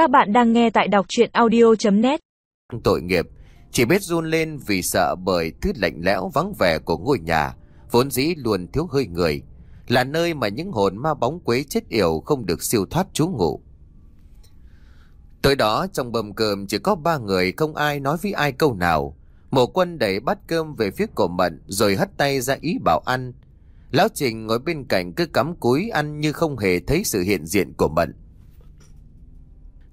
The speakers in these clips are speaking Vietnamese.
Các bạn đang nghe tại đọc chuyện audio.net Tội nghiệp, chỉ biết run lên vì sợ bởi thứ lạnh lẽo vắng vẻ của ngôi nhà, vốn dĩ luôn thiếu hơi người, là nơi mà những hồn ma bóng quế chết yểu không được siêu thoát trú ngụ. Tối đó trong bầm cơm chỉ có ba người không ai nói với ai câu nào. Mộ quân đẩy bát cơm về phía cổ mận rồi hất tay ra ý bảo ăn. Lão Trình ngồi bên cạnh cứ cắm cúi ăn như không hề thấy sự hiện diện của mận.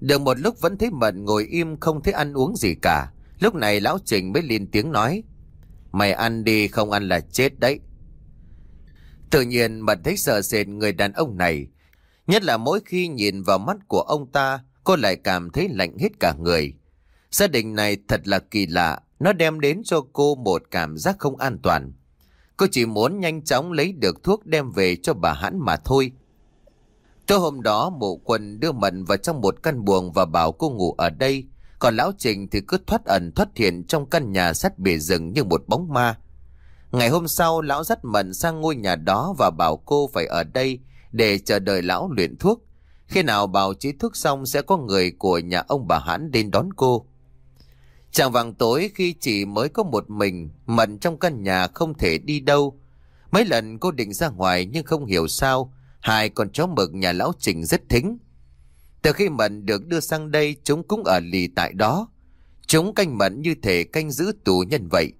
Được một lúc vẫn thấy mận ngồi im không thấy ăn uống gì cả. Lúc này lão Trình mới lên tiếng nói. Mày ăn đi không ăn là chết đấy. Tự nhiên mận thấy sợ sệt người đàn ông này. Nhất là mỗi khi nhìn vào mắt của ông ta, cô lại cảm thấy lạnh hết cả người. Gia đình này thật là kỳ lạ, nó đem đến cho cô một cảm giác không an toàn. Cô chỉ muốn nhanh chóng lấy được thuốc đem về cho bà hãn mà thôi. Tối hôm đó mụ quân đưa Mận vào trong một căn buồng và bảo cô ngủ ở đây. Còn lão Trình thì cứ thoát ẩn thoát hiện trong căn nhà sắt bể rừng như một bóng ma. Ngày hôm sau lão dắt Mận sang ngôi nhà đó và bảo cô phải ở đây để chờ đợi lão luyện thuốc. Khi nào bào chế thuốc xong sẽ có người của nhà ông bà hãn đến đón cô. Chàng vàng tối khi chỉ mới có một mình, Mận trong căn nhà không thể đi đâu. Mấy lần cô định ra ngoài nhưng không hiểu sao, hai con chó mực nhà lão Trình rất thính. Từ khi Mận được đưa sang đây, chúng cũng ở lì tại đó. Chúng canh Mận như thể canh giữ tù nhân vậy.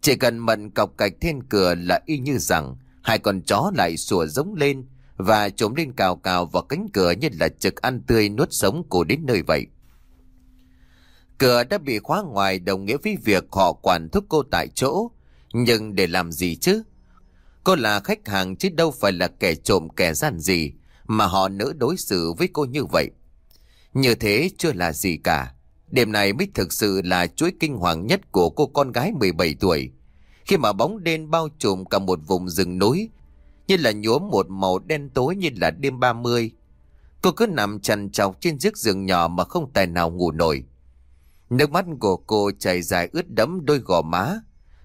Chỉ cần Mận cọc cạch thiên cửa là y như rằng hai con chó lại sủa giống lên và trốn lên cào cào vào cánh cửa như là trực ăn tươi nuốt sống cô đến nơi vậy. Cửa đã bị khóa ngoài đồng nghĩa với việc họ quản thúc cô tại chỗ. Nhưng để làm gì chứ? Cô là khách hàng chứ đâu phải là kẻ trộm kẻ gian gì mà họ nỡ đối xử với cô như vậy. Như thế chưa là gì cả. Đêm này mới thực sự là chuỗi kinh hoàng nhất của cô con gái 17 tuổi. Khi mà bóng đen bao trùm cả một vùng rừng núi, như là nhuốm một màu đen tối như là đêm 30. Cô cứ nằm chằn chọc trên chiếc giường nhỏ mà không tài nào ngủ nổi. Nước mắt của cô chảy dài ướt đẫm đôi gò má.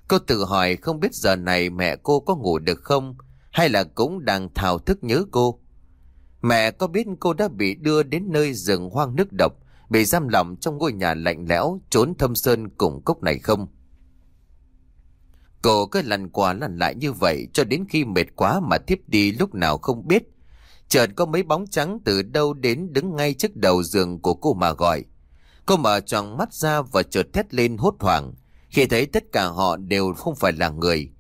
Cô tự hỏi không biết giờ này mẹ cô có ngủ được không hay là cũng đang thào thức nhớ cô. Mẹ có biết cô đã bị đưa đến nơi rừng hoang nước độc, bị giam lỏng trong ngôi nhà lạnh lẽo trốn thâm sơn cùng cốc này không? Cô cứ lăn qua lăn lại như vậy cho đến khi mệt quá mà thiếp đi lúc nào không biết. Chợt có mấy bóng trắng từ đâu đến đứng ngay trước đầu giường của cô mà gọi. Cô mở tròn mắt ra và chợt thét lên hốt hoảng khi thấy tất cả họ đều không phải là người.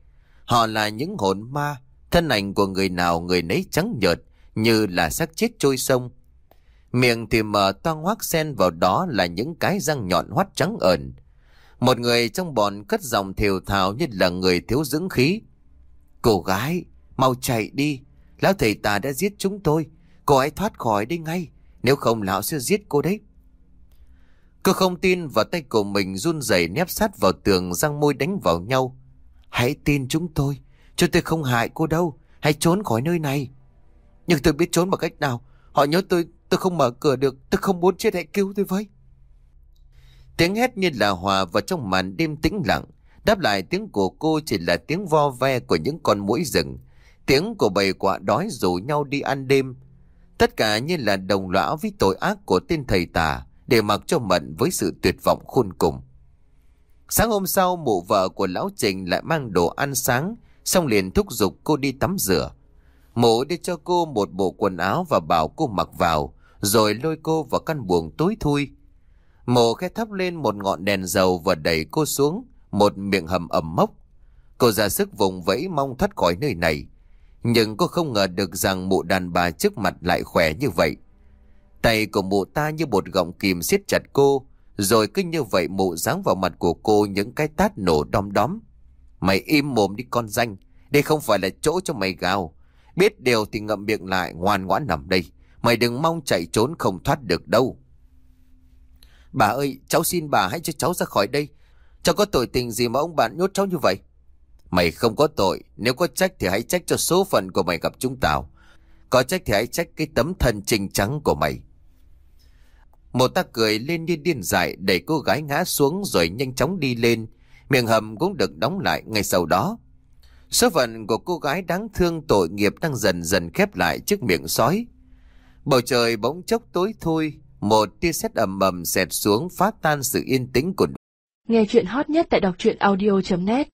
Họ là những hồn ma, thân ảnh của người nào người nấy trắng nhợt như là xác chết trôi sông. Miệng thì mở toang hoác sen vào đó là những cái răng nhọn hoắt trắng ẩn. Một người trong bọn cất giọng thều thào như là người thiếu dưỡng khí. Cô gái, mau chạy đi. Lão thầy ta đã giết chúng tôi. Cô hãy thoát khỏi đi ngay. Nếu không lão sẽ giết cô đấy. Cô không tin và tay của mình run rẩy nép sát vào tường răng môi đánh vào nhau. Hãy tin chúng tôi. Chúng tôi không hại cô đâu. Hãy trốn khỏi nơi này. Nhưng tôi biết trốn bằng cách nào. Họ nhớ tôi, tôi không mở cửa được. Tôi không muốn chết hãy cứu tôi với. Tiếng hét như là hòa vào trong màn đêm tĩnh lặng. Đáp lại tiếng của cô chỉ là tiếng vo ve của những con mũi rừng. Tiếng của bầy quạ đói rủ nhau đi ăn đêm. Tất cả như là đồng lõa với tội ác của tên thầy tà để mặc cho Mận với sự tuyệt vọng khôn cùng. Sáng hôm sau, mụ vợ của Lão Trình lại mang đồ ăn sáng, xong liền thúc giục cô đi tắm rửa. Mụ đưa cho cô một bộ quần áo và bảo cô mặc vào, rồi lôi cô vào căn buồng tối thui. Mộ khẽ thắp lên một ngọn đèn dầu và đẩy cô xuống, một miệng hầm ẩm mốc. Cô ra sức vùng vẫy mong thoát khỏi nơi này. Nhưng cô không ngờ được rằng mụ đàn bà trước mặt lại khỏe như vậy. Tay của mụ ta như một gọng kìm siết chặt cô, rồi cứ như vậy mụ giáng vào mặt của cô những cái tát nổ đom đóm. Mày im mồm đi con danh, đây không phải là chỗ cho mày gào. Biết điều thì ngậm miệng lại ngoan ngoãn nằm đây. Mày đừng mong chạy trốn không thoát được đâu. Bà ơi, cháu xin bà hãy cho cháu ra khỏi đây. Cháu có tội tình gì mà ông bạn nhốt cháu như vậy? Mày không có tội, nếu có trách thì hãy trách cho số phận của mày gặp chúng tao. Có trách thì hãy trách cái tấm thân trình trắng của mày. Một ta cười lên như điên dại đẩy cô gái ngã xuống rồi nhanh chóng đi lên. Miệng hầm cũng được đóng lại ngay sau đó. Số phận của cô gái đáng thương tội nghiệp đang dần dần khép lại trước miệng sói. Bầu trời bỗng chốc tối thui, Một tia sét ầm ầm xẹt xuống phá tan sự yên tĩnh của Nghe chuyện hot nhất tại đọc truyện audio.net